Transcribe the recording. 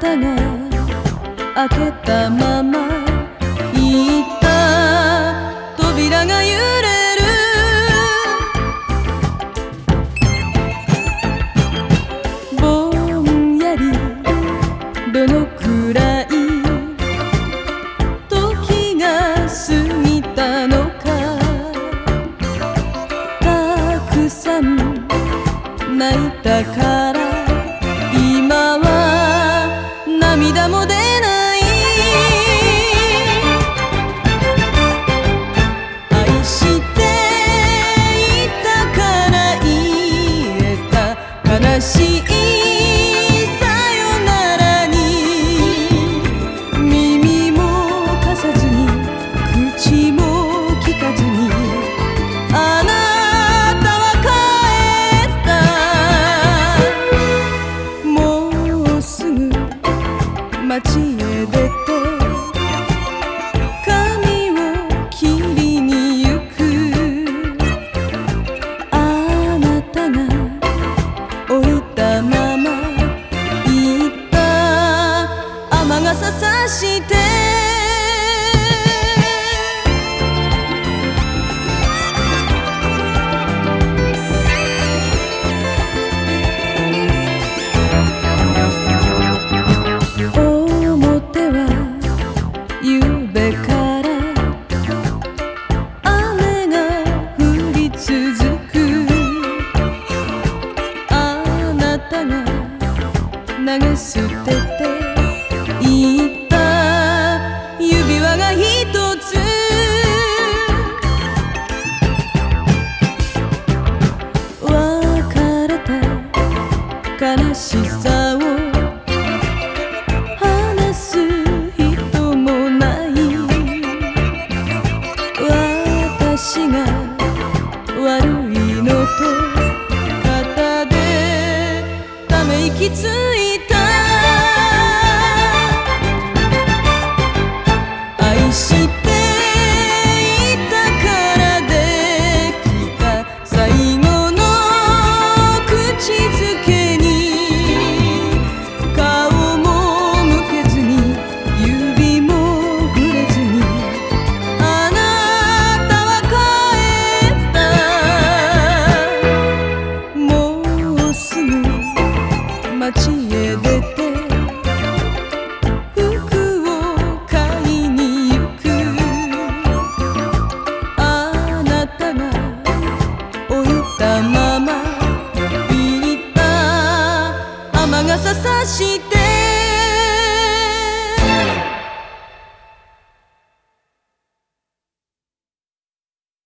蓋が開けたまま行った。扉が揺れる。ぼんやりどのくらい時が過ぎたのか。たくさん泣いたから街へ出てべから雨が降り続く。あなたが流げ捨てていった指輪が一つ。別れた悲しいいた